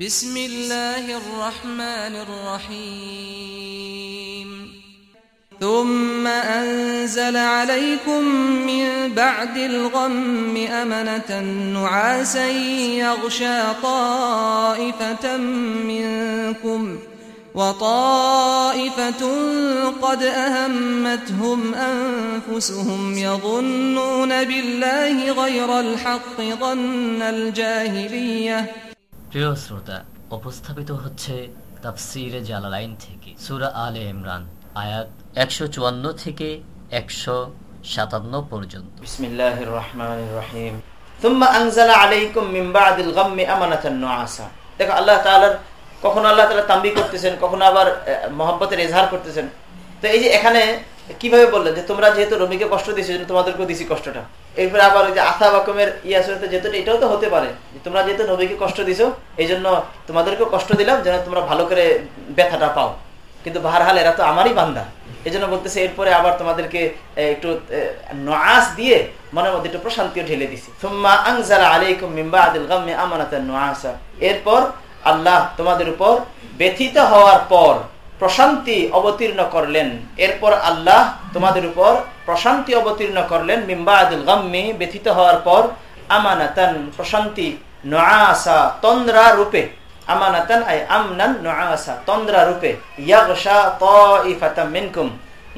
بسم الله الرحمن الرحيم. ثم أنزل عليكم من بعد الغم أمنة نعاسا يغشى طائفة منكم وطائفة قد أهمتهم أنفسهم يظنون بالله غير الحق ظن الجاهلية প্রিয় শ্রোতা, উপস্থাপিত হচ্ছে তাফসিরে জালালাইন থেকে সুরা আলে ইমরান, আয়াত একশো চুয়ান্ন থেকে একশো সাতান্ন পর্যন্ত। বিসমিল্লাহ রহমান রহিম। তুম্মা আনজালা আলাইকুম মিন বাদিল গাম্মি আমানাতান দেখো, আল্লাহ তাআলার, কখনো আল্লাহ তাআলা তাম্বি করতেছেন, কখনো আবার মহব্বতের এজহার করতেছেন। তো এই যে এখানে কীভাবে বললেন যে তোমরা যেহেতু রমিকে কষ্ট দিয়েছ তোমাদেরকেও দিছি কষ্টটা? এরপরে আবার ওই যে আথা বাকমের ইয়াসুরাতে যেহেতু এটাও তো হতে পারে। তোমরা যেহেতু নবীকে কষ্ট দিছো এই জন্য তোমাদেরকেও কষ্ট দিলাম যেন তোমরা ভালো করে ব্যথাটা পাও। কিন্তু বাহারহাল এরা তো আমারই বান্দা। এই জন্য বলতেছে, এরপরে আবার তোমাদেরকে একটু নআস দিয়ে মনের মধ্যে একটু প্রশান্তিও ঢেলে দিছি। এরপর আল্লাহ তোমাদের উপর ব্যথিত হওয়ার পর প্রশান্তি অবতীর্ণ করলেন। এরপর আল্লাহ তোমাদের উপর প্রশান্তি অবতীর্ণ করলেন মিম্বা আদুল গাম্মি, ব্যথিত হওয়ার পর আমানাতান প্রশান্তি নআসা, তন্দ্রা রূপে। আমানাতান আই আমনান নআসা, তন্দ্রা রূপে। ইয়াগশা তাইফাতাম মিনকুম,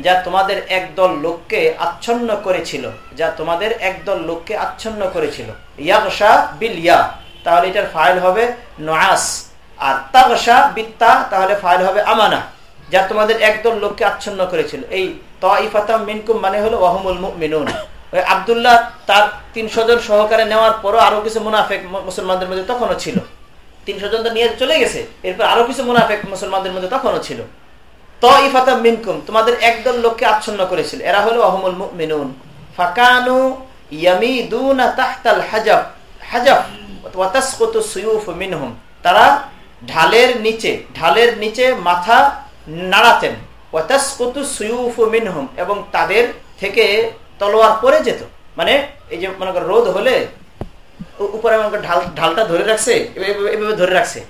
যা তোমাদের একদল লোককে আচ্ছন্ন করেছিল। যা তোমাদের একদল লোককে আচ্ছন্ন করেছিল। ইয়াগশা বিল ইয়া, তাহলে এটার ফাইল হবে নআস। আর তাগশা বিত্তা, তাহলে ফাইল হবে আমানা। যা তোমাদের একদল লোককে আচ্ছন্ন করেছিল। এই তাইফাতাম মিনকুম মানে হলো ওয়াহমুল মুমিনুন। ওই আবদুল্লাহ তার তিনশো জন সহকারে নেওয়ার পরও আরও কিছু মুনাফেক মুসলমানদের মধ্যে তখনও ছিল। তিনশো জন তো নিয়ে চলে গেছে, এরপর আরও কিছু মুনাফেক মুসলমানদের মধ্যে তখনও ছিল। তাইফাতাম মিনকুম, তোমাদের একদল লোককে আচ্ছন্ন করেছিল। এরা হলো ওয়াহমুল মুমিনুন। ফাকানু ইয়ামিদুনা তাহতাল হাজাব হাজাব তারা ঢালের নিচে ঢালের নিচে মাথা নাড়াতেন। এবং তাদের থেকে তলোয়ার পরে যেত। মানে এই যে মনে করো রোদ হলে উপরে মনে কর ঢাল, ঢালটা ধরে রাখছে, এভাবে ধরে রাখছে।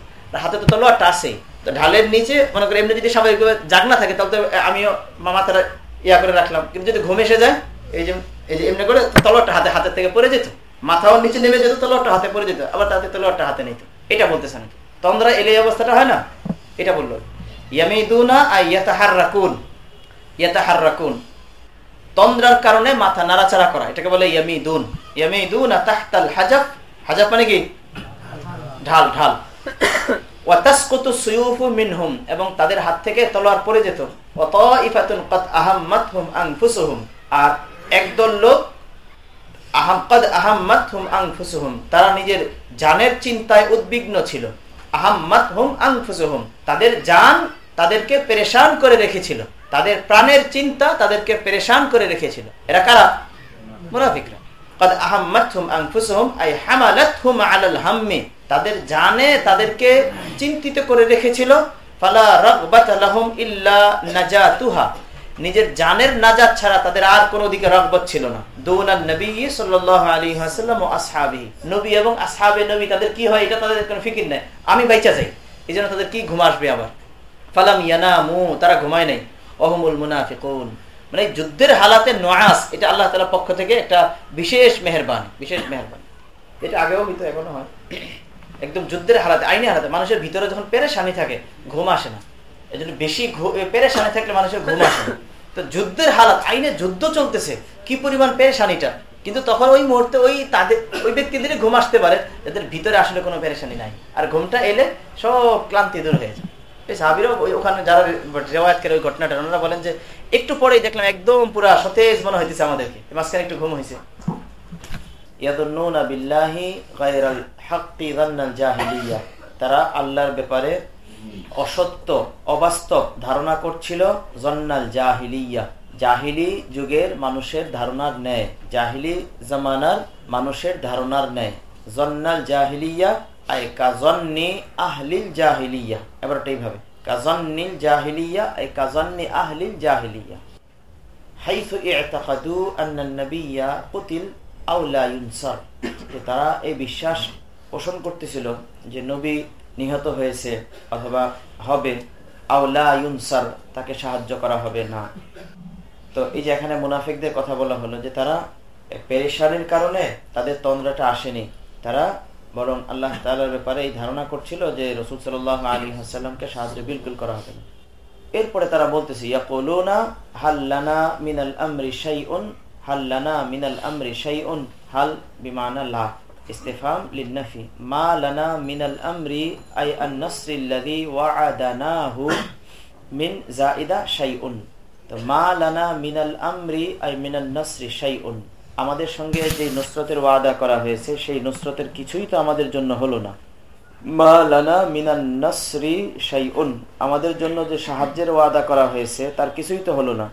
হাতে তো তলোয়ারটা আছে তো ঢালের নিচে মনে করো এমনি যদি স্বাভাবিকভাবে জাগনা থাকে তাহলে তো আমিও মাথাটা ইয়া করে রাখলাম। কিন্তু যদি ঘুম এসে যায়, এই যে এই যে এমনি করে তলোয়ারটা হাতে হাতের থেকে পড়ে যেত। মাথাও নিচে নেমে যেত, তলোয়ারটা হাতে পড়ে যেত। আবার তাতে তলোয়ারটা হাতে নিত। এটা বলতেছে নাকি? তন্দ্রা এলে অবস্থাটা হয় না? এটা বলল। তন্দ্রার কারণে মাথা নাড়াচাড়া করা, এটাকে বলে ইয়ামিদুন। ইয়ামিদুন তাহতাল হাজাব হাজাব মানে কি? ঢাল ঢাল। এবং তাদের হাত থেকে তলোয়ার পড়ে যেত। আহাম্মাতহুম আনফুসুহুম। আর একদল লোক আহাম আহাম্মাতহুম আনফুসুহুম। তারা নিজের জানের চিন্তায় উদ্বিগ্ন ছিল। আহাম্মাত হুম আংফুসুহুম তাদের জান তাদেরকে পেরেশান করে রেখেছিল। তাদের প্রাণের চিন্তা তাদেরকে পেরেশান করে রেখেছিল। এরা কারা? মুনাফিকরা। তাদের জানে তাদেরকে চিন্তিত করে রেখেছিল। নিজের জানের নাজাত ছাড়া তাদের আর কোনো দিকে রগবত ছিল না। দৌনাল নবী সাল্লাহ আলী হাসলাম ও আসহাবি। নবী এবং আসহাবে নবী, তাদের কি হয়? এটা তাদের কোনো ফিকির নেই। আমি বাইচা যাই। এই জন্য তাদের কি ঘুম আসবে আবার? ফালাম ইয়ানামু, তারা ঘুমায় নাই। অহমুল মুনাফিকুন। মানে যুদ্ধের হালাতে নয়াস এটা আল্লাহ তালার পক্ষ থেকে একটা বিশেষ মেহরবান বিশেষ মেহরবান। এটা আগেও হইতো এখনও হয়। একদম যুদ্ধের হালাতে, আইনি হালাতে, মানুষের ভিতরে যখন পেরেশানি থাকে, ঘুম আসে না। এই জন্য বেশি পেরেশানি থাকলে মানুষের ঘুম আসে না। তো যুদ্ধের হালাত, আইনে যুদ্ধ চলতেছে, কি পরিমাণ পেরেশানিটা? কিন্তু তখন ওই মুহূর্তে ওই তাদের, ওই ব্যক্তিদের ঘুম আসতে পারে যাদের ভিতরে আসলে কোনো পেরেশানি নাই। আর ঘুমটা এলে সব ক্লান্তি দূর হয়ে যায়। তারা আল্লাহর ব্যাপারে অসত্য, অবাস্তব ধারণা করছিল জন্নাল জাহিলিয়া। জাহিলি যুগের মানুষের ধারণার ন্যায়। জাহিলি জামানার মানুষের ধারণার ন্যায়। জন্নাল জাহিলিয়া তারা এই বিশ্বাস পোষণ করতেছিল যে নবী নিহত হয়েছে অথবা হবে আউলা ইউনসার, তাকে সাহায্য করা হবে না। তো এই যে এখানে মুনাফিকদের কথা বলা হলো যে তারা পেরেশানির কারণে তাদের তন্দ্রাটা আসেনি। তারা বরং আল্লাহ তালার ব্যাপারে এই ধারণা করছিল যে রসুল সাল আলী হাসাল্লামকে সাহায্য বিলকুল করা হবে না। এরপরে তারা বলতেছে, ইয়াকুলুনা হাল্লানা মিনাল আমরি শাইউন হাল্লানা মিনাল আমরি শাইউন, হাল বিমানা লা ইস্তেফাম লিন্নাফি, মা লানা মিনাল আমরি আই আন নাসরিল্লাযী ওয়া'আদানাহু মিন জাইদা শাইউন। তো মা লানা মিনাল আমরি আই মিনাল নাসরি শাইউন। আমাদের সঙ্গে যে নুসরতের ওয়াদা করা হয়েছে, সেই নুসরতের কিছুই তো আমাদের জন্য হলো না। মা লানা মিনান নাসরি শাইউন। আমাদের জন্য যে সাহায্যের ওয়াদা করা হয়েছে, তার কিছুই তো হলো না।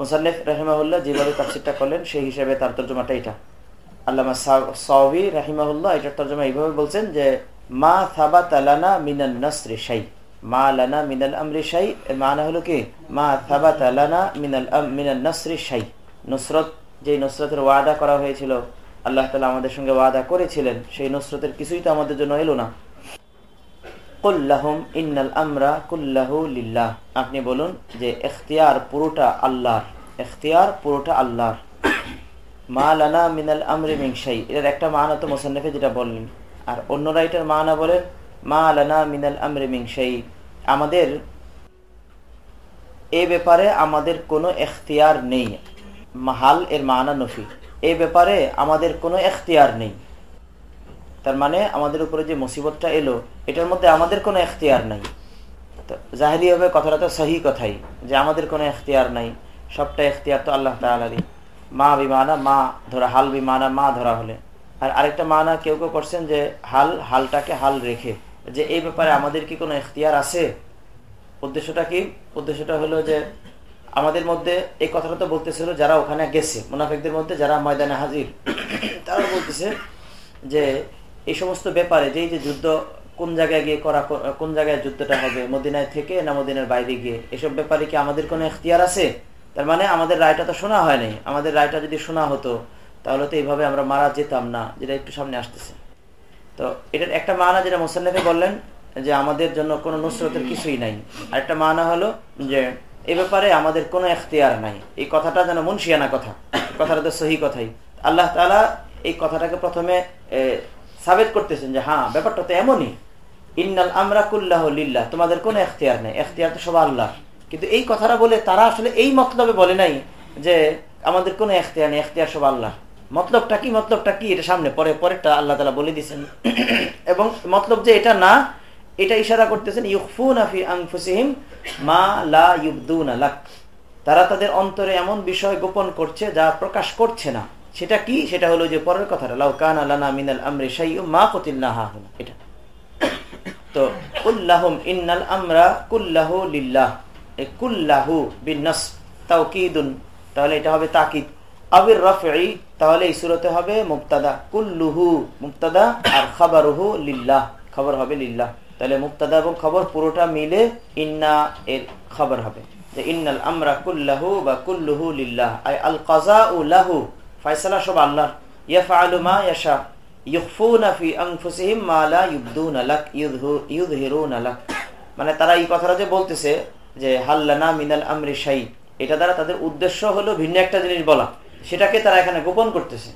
মুসান্নেফ রাহিমাহুল্লাহ যেভাবে তাফসিরটা করলেন, সেই হিসেবে তার তর্জমাটা এটা। আল্লামা সাউভি রাহিমাহুল্লাহ এটার তর্জমা এইভাবে বলছেন যে, মা থাবা লানা মিনান নাসরি শাই। মা লানা মিনাল আমরি শাই মানা হলো কি? মা থাবাত লানা মিনাল মিনান নাসরি শাই। নুসরত যে নুসরতের ওয়াদা করা হয়েছিল, আল্লাহ তালা আমাদের সঙ্গে ওয়াদা করেছিলেন, সেই নুসরতের কিছুই তো আমাদের জন্য এলো না। আপনি বলুন যে এখতিয়ার পুরোটা আল্লাহর, এখতিয়ার পুরোটা আল্লাহর। মা লানা মিনাল আমরি মিংসাই এটার একটা মানা তো যেটা বললেন আর অন্যরা এটার মানা বলেন, মা মিনাল আমরি মিংসাই আমাদের এ ব্যাপারে আমাদের কোনো এখতিয়ার নেই। মাহাল এর মানা নফি। এই ব্যাপারে আমাদের কোনো এখতিয়ার নেই। তার মানে আমাদের উপরে যে মুসিবতটা এলো, এটার মধ্যে আমাদের কোনো এখতিয়ার নাই। হবে কথাটা তো সহি কথাই, যে আমাদের কোনো এখতিয়ার নাই। সবটা এখতিয়ার তো আল্লাহ তালারই মা বিমানা, মা ধরা, হাল বিমানা, মা ধরা হলে। আর আরেকটা মানা কেউ কেউ করছেন যে হাল, হালটাকে হাল রেখে। যে এই ব্যাপারে আমাদের কি কোনো এখতিয়ার আছে? উদ্দেশ্যটা কি? উদ্দেশ্যটা হলো যে আমাদের মধ্যে এই কথাটা তো বলতেছিল যারা ওখানে গেছে, মুনাফিকদের মধ্যে যারা ময়দানে হাজির। তারা বলতেছে যে এই সমস্ত ব্যাপারে যে যে যুদ্ধ কোন জায়গায় গিয়ে করা, কোন জায়গায় যুদ্ধটা হবে, মদিনায় থেকে না মদিনার বাইরে গিয়ে, এসব ব্যাপারে কি আমাদের কোনো এখতিয়ার আছে? তার মানে আমাদের রায়টা তো শোনা হয়নি। আমাদের রায়টা যদি শোনা হতো, তাহলে তো এইভাবে আমরা মারা যেতাম না, যেটা একটু সামনে আসতেছে। তো এটার একটা মানা যেটা মোসান্নফে বললেন, যে আমাদের জন্য কোনো নুসরতের কিছুই নাই। আর একটা মানা হলো যে এ ব্যাপারে আমাদের কোনো এখতিয়ার নাই। এই কথাটা যেন মুন্সিয়ানা কথা। কথাটা তো সহি কথাই। আল্লাহ তালা এই কথাটাকে প্রথমে সাবেত করতেছেন যে হ্যাঁ ব্যাপারটা তো এমনই। ইন্নাল আমরা কুল্লাহ লিল্লাহ। তোমাদের কোনো এখতিয়ার নেই। এখতিয়ার তো সব আল্লাহ কিন্তু এই কথাটা বলে তারা আসলে এই মতলবে বলে নাই যে, আমাদের কোনো এখতিয়ার নেই। এখতিয়ার সব আল্লাহ মতলবটা কি? মতলবটা কি? এটা সামনে। পরে, পরেরটা আল্লাহ তালা বলে দিচ্ছেন এবং মতলব যে এটা না, এটা ইশারা করতেছেন ইউফুন আফি আংফুসিহিম মা লা আলাক তারা তাদের অন্তরে এমন বিষয় গোপন করছে যা প্রকাশ করছে না। সেটা কি? সেটা হলো যে পরের কথাটা, লাউ কান আলানা মিনাল আমরি মা এটা। তো ইন্নাল আমরা লিল্লাহ। তাহলে এটা হবে তাকিদ। আবির রফি তাহলে এই সুরতে হবে মুক্তাদা কুল্লুহু মুক্তাদা আর খাবারুহু লিল্লাহ। খবর হবে লিল্লাহ। তাহলে মুক্তাদা এবং খবর পুরোটা মিলে ইন্না এর খবর হবে। যে ইন্নাল আমরা কুল্লাহু বা কুল্লুহু লিল্লাহ। আই আল কাজা লাহু। ফাইসালা সব আল্লাহর। ইয়াফআলু মা ইয়াশা। ইউখফুনা ফি আনফুসিহিম মা লাক মানে তারা এই কথাটা যে বলতেছে যে হাল্লানা মিনাল আমরি শাই। এটা দ্বারা তাদের উদ্দেশ্য হলো ভিন্ন একটা জিনিস বলা। সেটাকে তারা এখানে গোপন করতেছে।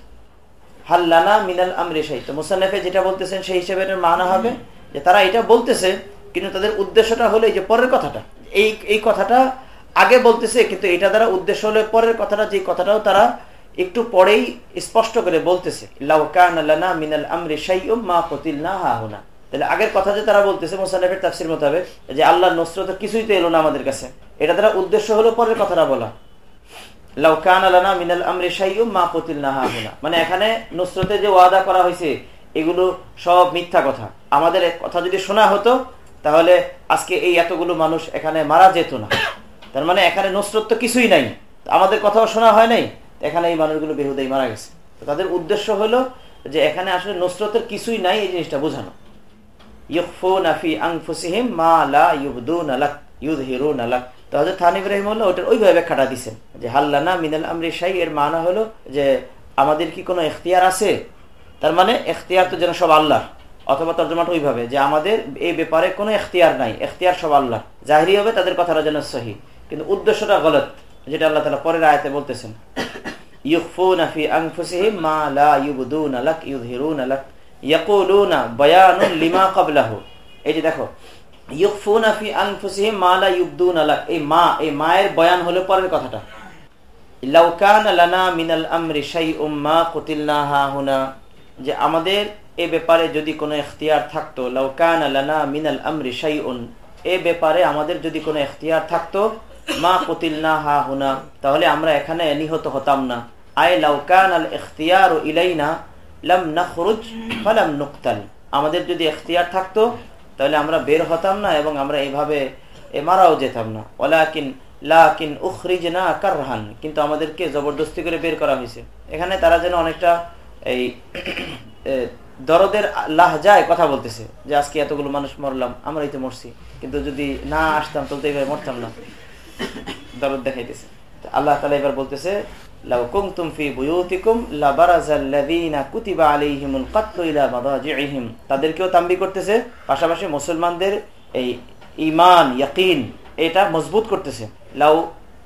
হাল্লানা মিনাল আমরি শাই। তো মুসান্নফে যেটা বলতেছেন সেই হিসেবে মানা হবে। যে তারা এটা বলতেছে, কিন্তু তাদের উদ্দেশ্যটা হলো যে পরের কথাটা। এই এই কথাটা আগে বলতেছে, কিন্তু এটা দ্বারা উদ্দেশ্য হলে পরের কথাটা, যে কথাটাও তারা একটু পরেই স্পষ্ট করে বলতেছে। মিনাল আমরি মা তাহলে আগের কথা যে তারা বলতেছে মোসানফের তাফসির মোতাবেক, যে আল্লাহ নসরত কিছুই তো এলো না আমাদের কাছে। এটা দ্বারা উদ্দেশ্য হলো পরের কথাটা বলা। লাউকান আলানা মিনাল আমরি মা কতিল না হা হোনা। মানে এখানে নসরতে যে ওয়াদা করা হয়েছে, এগুলো সব মিথ্যা কথা। আমাদের কথা যদি শোনা হতো, তাহলে আজকে এই এতগুলো মানুষ এখানে মারা যেত না। তার মানে এখানে নসরত তো কিছুই নাই। আমাদের কথাও শোনা হয় নাই এখানে এই মানুষগুলো বেহুদাই মারা গেছে। তাদের উদ্দেশ্য হলো যে এখানে আসলে নসরতের কিছুই নাই এই জিনিসটা বোঝানো। যে মিনাল মানা হলো যে আমাদের কি কোনো এখতিয়ার আছে? তার মানে এখতিয়ার তো যেন সব আল্লাহ অথবা তর্জমাটা ওইভাবে, যে আমাদের এই ব্যাপারে কোনো এখতিয়ার নাই, এখতিয়ার সব আল্লাহ জাহিরি হবে, তাদের কথাটা যেন সহি। কিন্তু উদ্দেশ্যটা গলত, যেটা আল্লাহ তালা পরের আয়তে বলতেছেন যে দেখো এই মা, এই মায়ের বয়ান হলো পরের কথাটা। যে আমাদের এ ব্যাপারে যদি কোনো এখতিয়ার থাকতো লাউকান আলানা মিনাল আমরি শাইউন, এ ব্যাপারে আমাদের যদি কোনো এখতিয়ার থাকতো, মা কতিল না হা হুনা, তাহলে আমরা এখানে নিহত হতাম না। আয় লাউকান আল এখতিয়ার ইলাই ইলাইনা, লাম নাখরুজ ফালাম নুকতাল। আমাদের যদি এখতিয়ার থাকতো, তাহলে আমরা বের হতাম না এবং আমরা এইভাবে মারাও যেতাম না। ওলাকিন, লাকিন উখরিজ না কারহান, কিন্তু আমাদেরকে জবরদস্তি করে বের করা হয়েছে। এখানে তারা যেন অনেকটা এই দরদের লাহজায় কথা বলতেছে যে, আজকে এতগুলো মানুষ মরলাম, আমরা এই তো মরছি। কিন্তু যদি না আসতাম তো এইভাবে মরতাম না। দরদ দেখাইতেছে। আল্লাহ তালা এবার বলতেছে তাদেরকেও তাম্বি করতেছে, পাশাপাশি মুসলমানদের এই ইমান ইয়াকিন, এটা মজবুত করতেছে। লাউ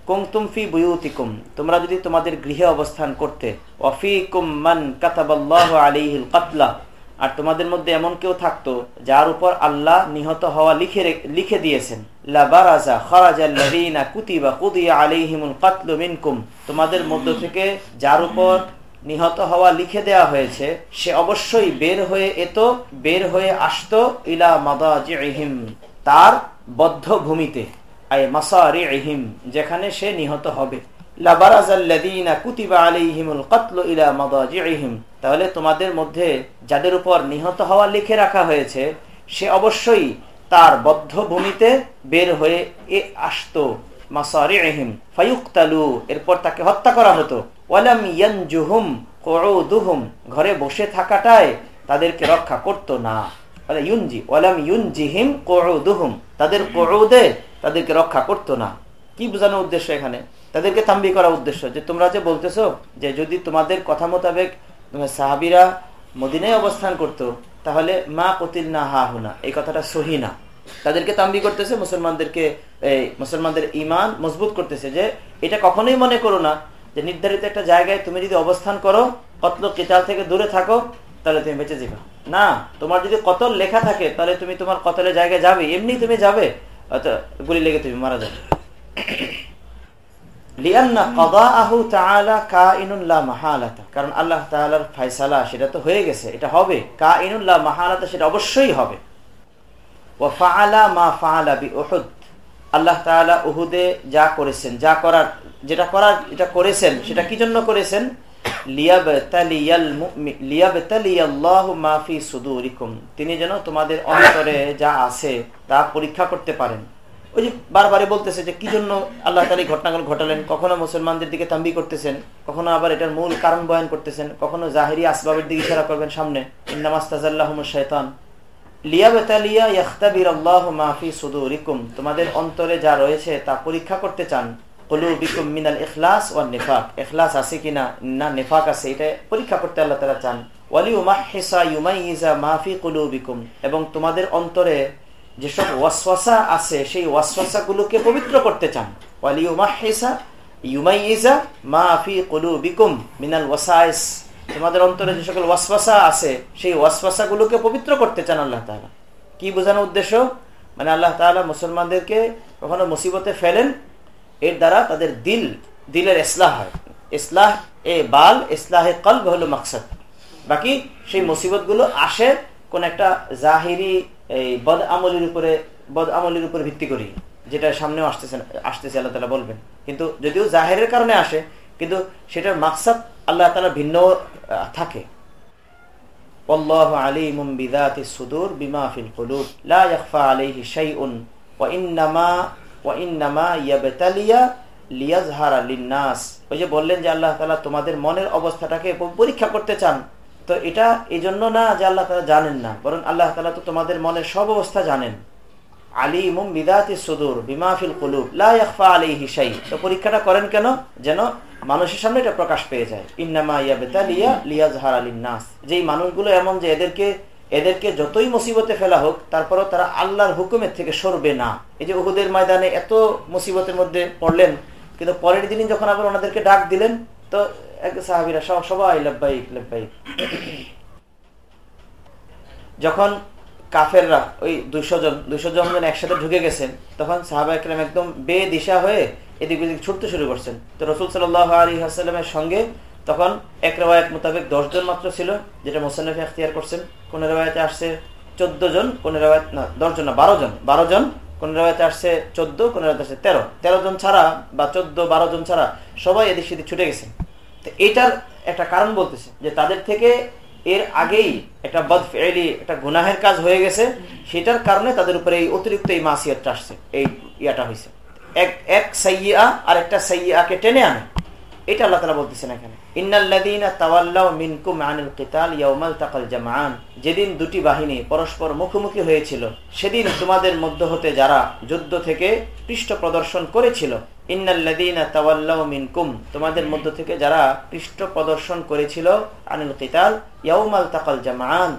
কুমতুম ফি বুয়ুতিকুম, তোমরা যদি তোমাদের গৃহে অবস্থান করতে, ওয়াফিকুম মান কাতাবাল্লাহু আলাইহিল কাতলা, আর তোমাদের মধ্যে এমন কেউ থাকতো, যার উপর আল্লাহ নিহত হওয়া লিখে লিখে দিয়েছেন লাবারাজা খারাজাল্লাযিনা কুতিবা কুদিয়া আলাইহিমুল কাতলু মিনকুম, তোমাদের মধ্য থেকে যার উপর নিহত হওয়া লিখে দেয়া হয়েছে, সে অবশ্যই বের হয়ে এত, বের হয়ে আসতো ইলা মাদাজিহিম তার বদ্ধ ভূমিতে যেখানে সে নিহত হবে। তাহলে তোমাদের মধ্যে যাদের উপর নিহত হওয়া লিখে রাখা হয়েছে, সে অবশ্যই তার বদ্ধ ভূমিতে বের হয়ে এ আসত। মাসারি আহিম ফায়ুক্তালু, এরপর তাকে হত্যা করা হতো। ওয়ালাম ইয়ানজুহুম দুহুম ঘরে বসে থাকাটায় তাদেরকে রক্ষা করত না। ইউনজি, ওয়ালাম ইউনজিহিম দুহুম তাদের কোরদে তাদেরকে রক্ষা করতো না। কি বোঝানোর উদ্দেশ্য এখানে? তাদেরকে তাম্বি করা উদ্দেশ্য যে, তোমরা যে বলতেছো যে, যদি তোমাদের কথা মোতাবেক সাহাবিরা মদিনায় অবস্থান করত, তাহলে মা কতিল না হা হুনা এই কথাটা সহি না। তাদেরকে তাম্বি করতেছে, মুসলমানদেরকে, এই মুসলমানদের ইমান মজবুত করতেছে যে, এটা কখনোই মনে করো না যে, নির্ধারিত একটা জায়গায় তুমি যদি অবস্থান করো, কতল কেতাল থেকে দূরে থাকো, তাহলে তুমি বেঁচে যাবে। না, তোমার যদি কতল লেখা থাকে, তাহলে তুমি তোমার কতলের জায়গায় যাবে, এমনি তুমি যাবে। গুলি লেগে তুমি, মারা যাবে। কারণ আল্লাহ ফয়সালা সেটা তো হয়ে গেছে, এটা হবে। কা ইনুল্লাহ মাহালাতা সেটা অবশ্যই হবে। আল্লাহ তাআলা উহুদে যা করেছেন, যা করার, যেটা করার, এটা করেছেন, সেটা কি জন্য করেছেন? তিনি যেন তোমাদের অন্তরে যা আছে তা পরীক্ষা করতে পারেন। ওই যে বারবারে বলতেছে যে, কি জন্য আল্লাহ তালী ঘটনাগুলো ঘটালেন? কখনো মুসলমানদের দিকে তাম্বি করতেছেন, কখনো আবার এটার মূল কারণ বয়ান করতেছেন, কখনো জাহেরি আসবাবের দিকে ইশারা করবেন সামনে। শৈতান তোমাদের অন্তরে যা রয়েছে তা পরীক্ষা করতে চান। মিনাল ইখলাস আছে কিনা? না আছে, এটা পরীক্ষা করতে আল্লাহ চান। এবং তোমাদের অন্তরে ওয়াসওয়াসা আছে, সেই ওয়াসওয়াসা গুলোকে পবিত্র করতে চান। মিনাল ওয়াসাইস। তোমাদের অন্তরে যে সকল ওয়াসওয়াসা আছে, সেই ওয়াসওয়াসা গুলোকে পবিত্র করতে চান আল্লাহ তাআলা। কি বোঝানোর উদ্দেশ্য? মানে আল্লাহ তাআলা মুসলমানদেরকে কখনো মুসিবতে ফেলেন এর দ্বারা তাদের দিল, দিলের ইসলাহ হয়। ইসলাহ এ বাল, ইসলাহে কলব হলো মাকসাদ। বাকি সেই মুসিবতগুলো আসে কোন একটা জাহিরি, এই বদ আমলের উপরে বদ আমলের উপরে ভিত্তি করি যেটা সামনেও আসতেছে আসতেছে, আল্লাহ তালা বলবেন। কিন্তু যদিও জাহেরের কারণে আসে, কিন্তু সেটার মাকসাদ আল্লাহ তালা ভিন্ন থাকে। আলিমুম বিদাতি সুদূর বিমা ফিল কুলুব, লা ইয়াখফা আলাইহি শাইউন ওয়া ইন্নামা ওই যে বললেন যে আল্লাহ তালা তোমাদের মনের অবস্থাটাকে পরীক্ষা করতে চান। তো এটা এই জন্য না যে আল্লাহ তালা জানেন না, বরং আল্লাহ তালা তো তোমাদের মনের সব অবস্থা জানেন। আলিমুম বিদাতি সুদূর বিমাফিল কুলুব লাফা আলী হিসাই তো পরীক্ষাটা করেন কেন? যেন মানুষের সামনে এটা প্রকাশ পেয়ে যায়। ইন্নামা ইয়া বেতালিয়া লিয়াজহার আলী নাস যেই মানুষগুলো এমন যে এদেরকে এদেরকে যতই মুসিবতে ফেলা হোক, তারপরও তারা আল্লাহর হুকুমের থেকে সরবে না। এই যে উহুদের ময়দানে এত মুসিবতের মধ্যে পড়লেন, কিন্তু পরের দিনই যখন আবার ওনাদেরকে ডাক দিলেন, তো এক সাহাবিরা সবাই লাভবাইক লাভবাইক যখন কাফেররা ওই দুইশো জন দুইশো জন একসাথে ঢুকে গেছেন, তখন সাহাবা একরাম একদম বে দিশা হয়ে এদিক ওদিক ছুটতে শুরু করছেন। তো রসুল সাল আলী হাসাল্লামের সঙ্গে তখন এক রেওয়ায়ত মোতাবেক জন মাত্র ছিল, যেটা মোসান্নফ এখতিয়ার করছেন। কোন রেওয়ায়তে আসছে চোদ্দ জন কোন রেওয়ায়ত না, দশজন না, বারো জন। বারো জন, কোন রেওয়ায়তে আসছে চোদ্দ, কোন রেওয়ায়তে আসছে তেরো। তেরো জন ছাড়া বা চোদ্দ, বারো জন ছাড়া সবাই এদিক সেদিক ছুটে গেছেন তো এটার একটা কারণ বলতেছে যে তাদের থেকে এর আগেই একটা বদ ফেলি একটা গুনাহের কাজ হয়ে গেছে। সেটার কারণে তাদের উপরে এই অতিরিক্ত এই মাসিয়াতটা আসছে, এই ইয়াটা হয়েছে এক এক সাইয়া আর একটা সাইয়াকে টেনে আনে। এটা আল্লাহ তালা বলতেছেন এখানে। যেদিন দুটি বাহিনী পরস্পর মুখোমুখি হয়েছিল, সেদিন তোমাদের মধ্য হতে যারা যুদ্ধ থেকে পৃষ্ঠ প্রদর্শন করেছিল মিনকুম, তোমাদের মধ্য থেকে যারা পৃষ্ঠ প্রদর্শন করেছিল আনিল কিতাল ইয়াউমাল তাকাল জামান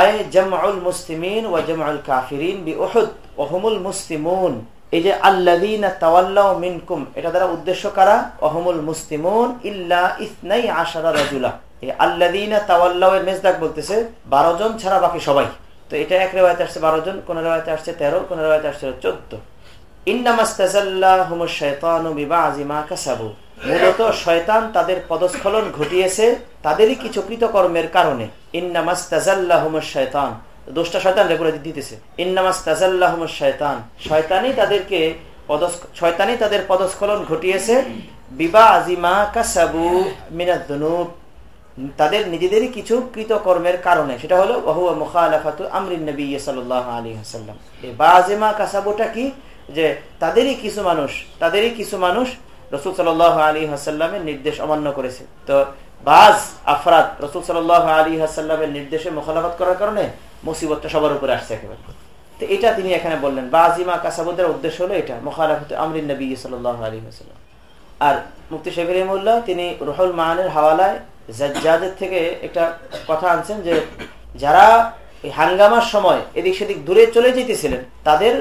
আয় জামাউল মুসলিমিন ওয়া জামাউল কাফিরিন বি ওহুদ ওহমুল মুসলিমুন। এই যে আল্লাদিনা মিনকুম, এটা দ্বারা উদ্দেশ্য কারা? অহমুল মুসলিমুন ইল্লা ইসনাই আশারা রাজুলা। এই আল্লাদিনা এর মেজদাক বলতেছে, বারো জন ছাড়া বাকি সবাই। তো এটা এক রেওয়ায়তে আসছে বারো জন, কোন রেওয়ায়তে আসছে তেরো, কোন রেওয়ায়তে আসছে চোদ্দ। মূলত শয়তান তাদের পদস্খলন ঘটিয়েছে তাদেরই কিছু কৃতকর্মের কারণে। ইন্নামাস্তাজাল্লাহ শয়তান। দোষটা শয়তান রেগুলে দিতেছে। ইন্নামাজ তাজাল্লাহম শয়তান। শয়তানই তাদেরকে শয়তানই তাদের পদস্খলন ঘটিয়েছে। বিবা আজিমা কাসাবু মিনাদনুব তাদের নিজেদেরই কিছু কৃতকর্মের কারণে। সেটা হলো বহুয়া মুখালাফাতু আমরিন নবী সাল্লাহ আলী হাসাল্লাম কাসাবুটা কি? যে তাদেরই কিছু মানুষ, তাদেরই কিছু মানুষ রসুল সাল আলী হাসাল্লামের নির্দেশ অমান্য করেছে। তো বাজ আফরাত রসুল সাল আলী হাসাল্লামের নির্দেশে মোখালাফাত করার কারণে মুসিবতটা সবার উপরে আসছে একেবারে। তো এটা তিনি এখানে বললেন। বাজিমা কাসাবুদের উদ্দেশ্য হলো এটা, মোখালাফত আমরিন নবী সাল্লাহ আলী আর মুক্তি শেখ রহিমুল্লাহ তিনি রুহুল মাহানের হাওয়ালায় জাজ্জাদের থেকে একটা কথা আনছেন যে, যারা এই হাঙ্গামার সময় এদিক সেদিক দূরে চলে যেতেছিলেন তাদের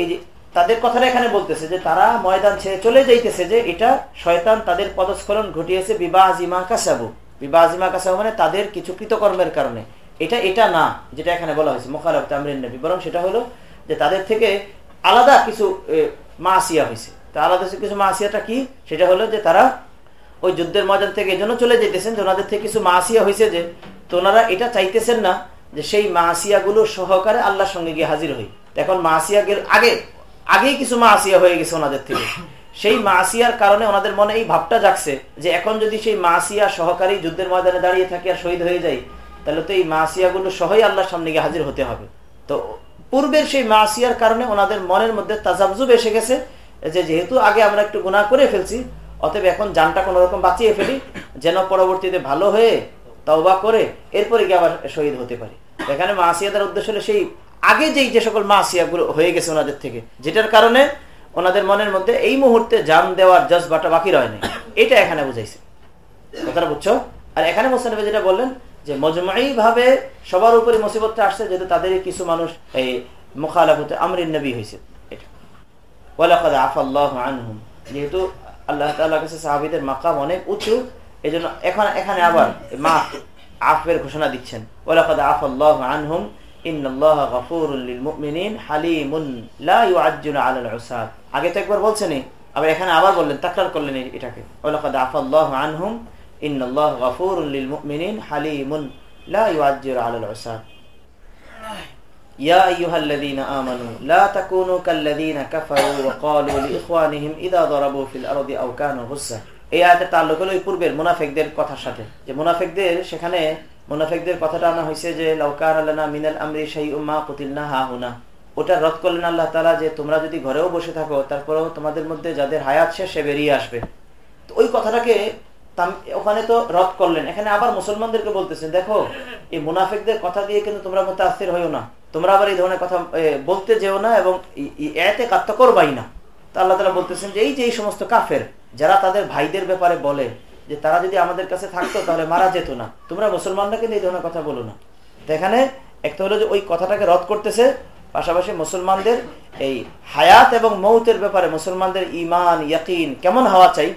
এই যে, তাদের কথাটা এখানে বলতেছে যে, তারা ময়দান ছেড়ে চলে যাইতেছে যে, এটা শয়তান তাদের পদস্খলন ঘটিয়েছে বিবাহ আজিমা কাসাবু। বিবাহ আজিমা কাসাবু মানে তাদের কিছু কৃতকর্মের কারণে। এটা এটা না, যেটা এখানে বলা হয়েছে, মোখালফ তামরিন নবী। বরং সেটা হলো যে তাদের থেকে আলাদা কিছু মাসিয়া হয়েছে। তা আলাদা কিছু মাসিয়াটা কি? সেটা হলো যে তারা ওই যুদ্ধের ময়দান থেকে এজন্য চলে যেতেছেন যে ওনাদের থেকে কিছু মাসিয়া হয়েছে যে, তো ওনারা এটা চাইতেছেন না যে সেই মাসিয়াগুলো সহকারে আল্লাহর সঙ্গে গিয়ে হাজির হই। এখন মাসিয়াগের আগে, আগেই কিছু মাসিয়া হয়ে গেছে ওনাদের থেকে। সেই মাসিয়ার কারণে ওনাদের মনে এই ভাবটা জাগছে যে এখন যদি সেই মাসিয়া সহকারী যুদ্ধের ময়দানে দাঁড়িয়ে থাকে আর শহীদ হয়ে যায় তাহলে তো এই মাসিয়াগুলো সহই আল্লাহর সামনে গিয়ে হাজির হতে হবে। তো পূর্বের সেই মাসিয়ার কারণে ওনাদের মনের মধ্যে তাজাবজুব এসে গেছে, যে যেহেতু আগে আমরা একটু গুণা করে ফেলছি, অতএব এখন যানটা কোন রকম বাঁচিয়ে ফেলি, যেন পরবর্তীতে ভালো হয়ে তওবা করে এরপরে গিয়ে আবার শহীদ হতে পারি। এখানে মাসিয়াদের উদ্দেশ্য হলো সেই আগে যেই যে সকল মাসিয়াগুলো হয়ে গেছে ওনাদের থেকে, যেটার কারণে ওনাদের মনের মধ্যে এই মুহূর্তে জান দেওয়ার জজবাটা বাকি রয় নাই। এটা এখানে বুঝাইছে। কথাটা বুঝছ? আর এখানে মোসানবে যেটা বললেন যে মজমাই ভাবে সবার উপরে মুসিবতটা আসছে যেহেতু তাদের কিছু মানুষ এই মুখালাফতে আমরিন নবী হয়েছে। যেহেতু আল্লাহ কাছে সাহাবিদের মাকাম অনেক উঁচু এই জন্য এখন এখানে আবার মা আফের ঘোষণা দিচ্ছেন। ওলাকাদ আফ আল্লাহ আনহুম আগে তো একবার বলছেন আবার এখানে আবার বললেন, তাকরার করলেন এটাকে। ওলাকাদ আফ আল্লাহ আনহুম। ইন্নআল্লাহ এই আয়াতের তাল্লুক হলো পূর্বের কথার সাথে। যে সেখানে কথাটা আনা হয়েছে যে লাউকার আলানা মিনাল আমরি শাহী উম্মা কুতিল্না হা হুনা ওটা রদ করলেন আল্লাহ তালা যে, তোমরা যদি ঘরেও বসে থাকো, তারপরেও তোমাদের মধ্যে যাদের হায়াত সে বেরিয়ে আসবে। তো ওই কথাটাকে ওখানে তো রদ করলেন। এখানে আবার মুসলমানদেরকে বলতেছেন, দেখো, এই মুনাফিকদের কথা দিয়ে কিন্তু তোমরা মতো আস্তির হইও না। তোমরা আবার এই ধরনের কথা বলতে যেও না এবং এতে কাত্ত করবাই না। তা আল্লাহ তালা বলতেছেন যে, এই যে এই সমস্ত কাফের, যারা তাদের ভাইদের ব্যাপারে বলে যে তারা যদি আমাদের কাছে থাকতো তাহলে মারা যেত না। তোমরা মুসলমানরা কিন্তু এই ধরনের কথা বলো না। এখানে একটা হলো যে, ওই কথাটাকে রদ করতেছে, পাশাপাশি মুসলমানদের এই হায়াত এবং মৌতের ব্যাপারে মুসলমানদের ইমান ইয়াকিন কেমন হওয়া চাই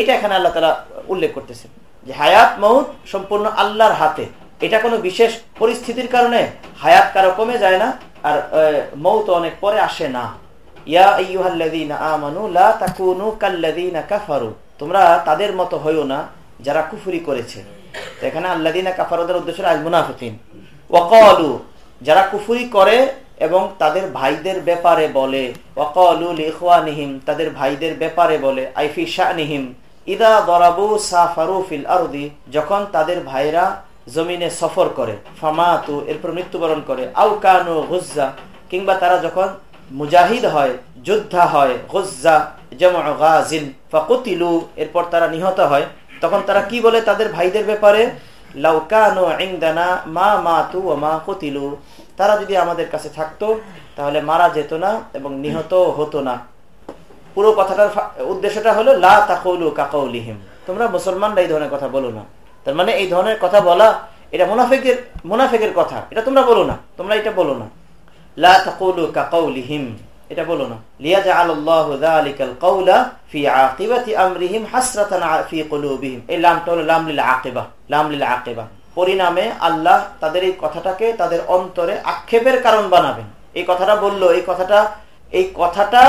এটা এখানে আল্লাহ তালা উল্লেখ করতেছে যে হায়াত মৌত সম্পূর্ণ আল্লাহর হাতে। এটা কোনো বিশেষ পরিস্থিতির কারণে হায়াত কারও কমে যায় না, আর মৌত অনেক পরে আসে না। তোমরা তাদের মতো হইও না যারা কুফুরি করেছে। এখানে উদ্দেশ্য ওয়াকালু, যারা কুফুরি করে এবং তাদের ভাইদের ব্যাপারে বলে। ওয়াকালুল ইখওয়ানিহিম, তাদের ভাইদের ব্যাপারে বলে। আইফি শাহনিহিম ইদা দরাবু সাফারু ফিল আরদি, যখন তাদের ভাইরা জমিনে সফর করে, ফামাতু, এরপর মৃত্যুবরণ করে আউ কানু গুজ্জা, কিংবা তারা যখন মুজাহিদ হয়, যোদ্ধা হয়, গুজ্জা যেমন ফাকুতিলু, এরপর তারা নিহত হয়, তখন তারা কি বলে তাদের ভাইদের ব্যাপারে? লাউকানো ইংদানা মা মা তু ও মা কতিলু, তারা যদি আমাদের কাছে থাকতো, তাহলে মারা যেত না এবং নিহত হতো না। পুরো কথাটার উদ্দেশ্যটা হলো, লা তোমরা মুসলমানরা এই ধরনের কথা বলো না। তার মানে এই ধরনের কথা বলা, এটা মুনাফেকের মুনাফেকের কথা। এটা তোমরা বলো না। তোমরা এটা বলো না। লা এটা বলো না। এই হলো লাম লাম পরিণামে আল্লাহ তাদের এই কথাটাকে তাদের অন্তরে আক্ষেপের কারণ বানাবেন। এই কথাটা বলল, এই কথাটা এই কথাটা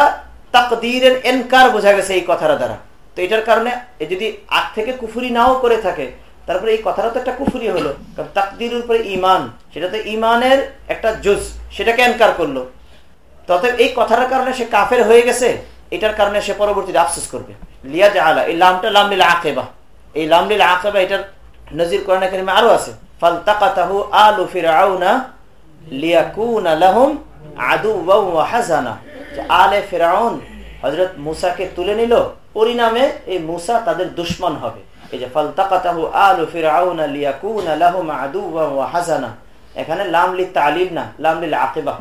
তাকদীরের এনকার বোঝা গেছে এই কথাটা দ্বারা। তো এটার কারণে যদি আগ থেকে কুফুরি নাও করে থাকে, তারপরে এই কথাটা তো একটা কুফুরি হলো। কারণ তাকদির উপরে ইমান সেটা তো ইমানের একটা জুজ, সেটাকে এনকার করল। তথা এই কথাটার কারণে সে কাফের হয়ে গেছে, এটার কারণে সে পরবর্তীতে আফসোস করবে। লিয়া জাহালা এই লামটা লামলিল আকেবা। এই লামলিল আকেবা, এটার নজির কোরআন কারিমে আরও আছে। ফালতাকাতাহু আলু ফিরআউনা লিয়াকুনা লাহুম আদুওয়া ওয়া হাজানা আলে ফিরআউন হযরত মূসাকে তুলে নিল পরিণামে এই মূসা তাদের দুশমন হবে। এই যে, ফালতাকাতাহু আলু ফিরআউনা লিয়াকুনা লাহুম আদুওয়া ওয়া হাজানা। এখানে লামলি তালিল না লামলিল আকিবা।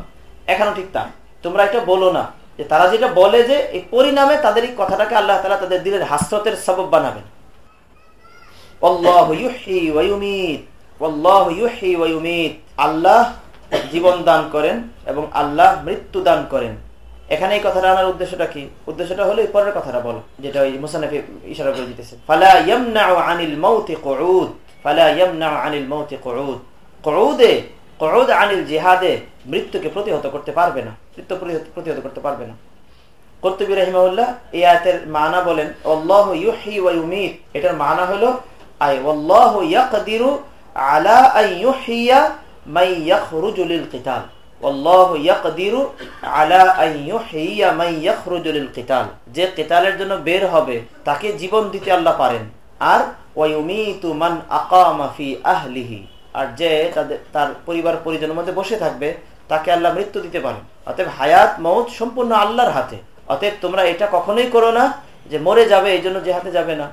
এখানেও ঠিক তা তোমরা এটা বলো না যে, তারা যেটা বলে যে, এই পরিণামে তাদের এই কথাটাকে আল্লাহ তালা তাদের দিলের হাসরতের সবব বানাবেন। আল্লাহ জীবন দান করেন এবং আল্লাহ মৃত্যু দান করেন। এখানে এই কথাটা আনার উদ্দেশ্যটা কি? উদ্দেশ্যটা হলো পরের কথাটা বলো, যেটা ওই মুসানফি ইশারা করে দিতেছে। ফালা আনিল আনিল মৃত্যুকে প্রতিহত করতে পারবে না। মৃত্যু প্রতিহত করতে পারবে না। কর্তুবী রহিমাউল্লাহ এই আয়তের মানা বলেন এটার মানা হলো, আই আলা ইয়াখরুজু লিল কিতাল। যে কেতালের জন্য বের হবে, তাকে জীবন দিতে আল্লাহ পারেন। আর মান আকামাফি আহলিহি। আর যে তাদের, তার পরিবার পরিজনের মধ্যে বসে থাকবে, তাকে আল্লাহ মৃত্যু দিতে পারেন। অতএব হায়াত মৌত সম্পূর্ণ আল্লাহর হাতে। অতএব তোমরা এটা কখনোই করো না যে মরে যাবে, এই জন্য যে হাতে যাবে না।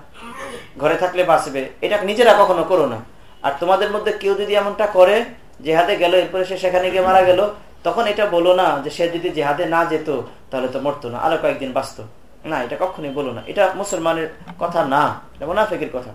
ঘরে থাকলে বাঁচবে, এটা নিজেরা কখনো করো না। আর তোমাদের মধ্যে কেউ যদি এমনটা করে জেহাদে গেল, এরপরে সে সেখানে গিয়ে মারা গেল। তখন এটা বলো না যে সে যদি জেহাদে না যেত, তাহলে তো মরতো না। আরও কয়েকদিন বাঁচত। না, এটা কখনই বলো না। এটা মুসলমানের কথা না। এটা মোনাফেকের কথা।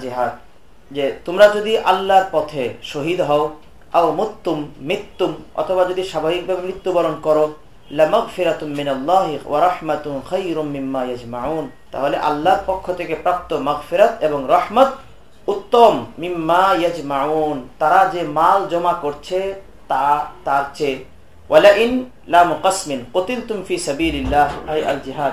জেহাদ। যে তোমরা যদি আল্লাহর পথে শহীদ হও, আও মুত্তুম, মৃত্যুম, অথবা যদি স্বাভাবিকভাবে মৃত্যুবরণ করো তাহলে আল্লাহর পক্ষ থেকে প্রাপ্ত মগফিরাত এবং রহমত উত্তম মিম্মা ইয়াজমাউন। তারা যে মাল জমা করছে, তা তার চেয়ে। ওয়ালাইন লা মুকাসমিন কুতিলতুম ফি সাবিলিল্লাহ আল জিহাদ।